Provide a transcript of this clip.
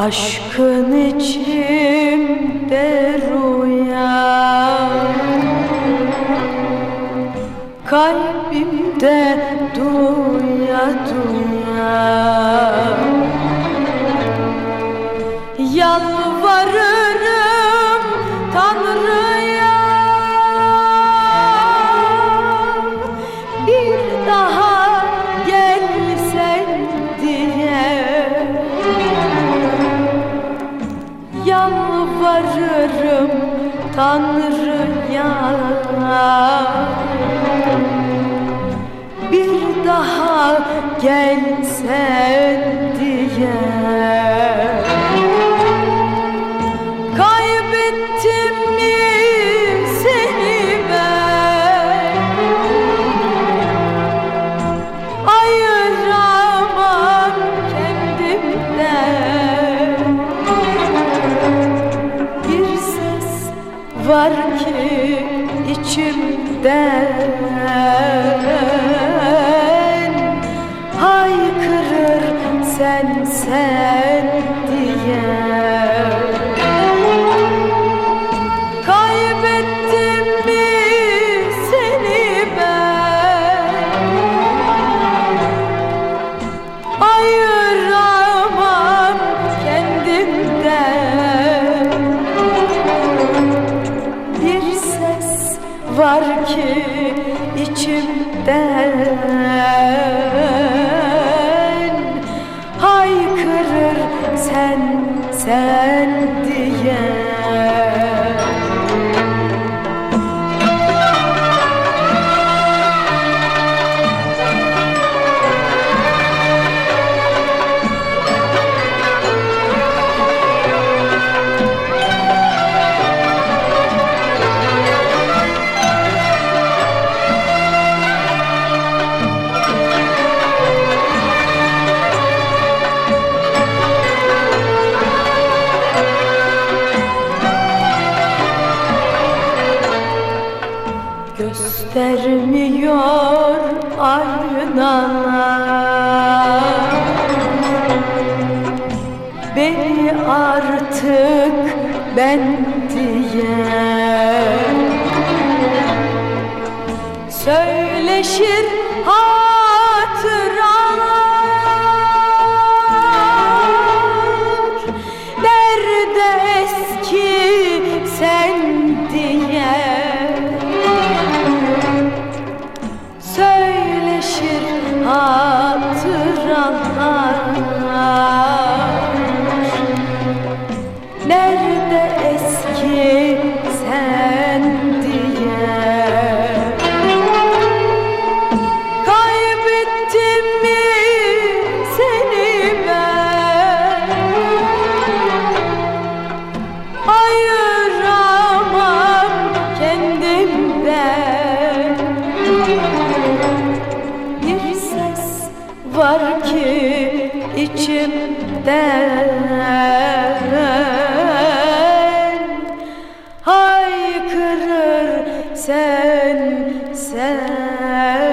Aşkın içimde rüya. Kalbimde duya duya Tanrı'ya Bir daha gelsen var ki içimden Haykırır sen sen var ki içimden Göstermiyor aynalar Beni artık ben diye Söyleşir hatıralar Söyleşir hatıralar Nerede eski sen diye var ki içimde haykırır sen sen.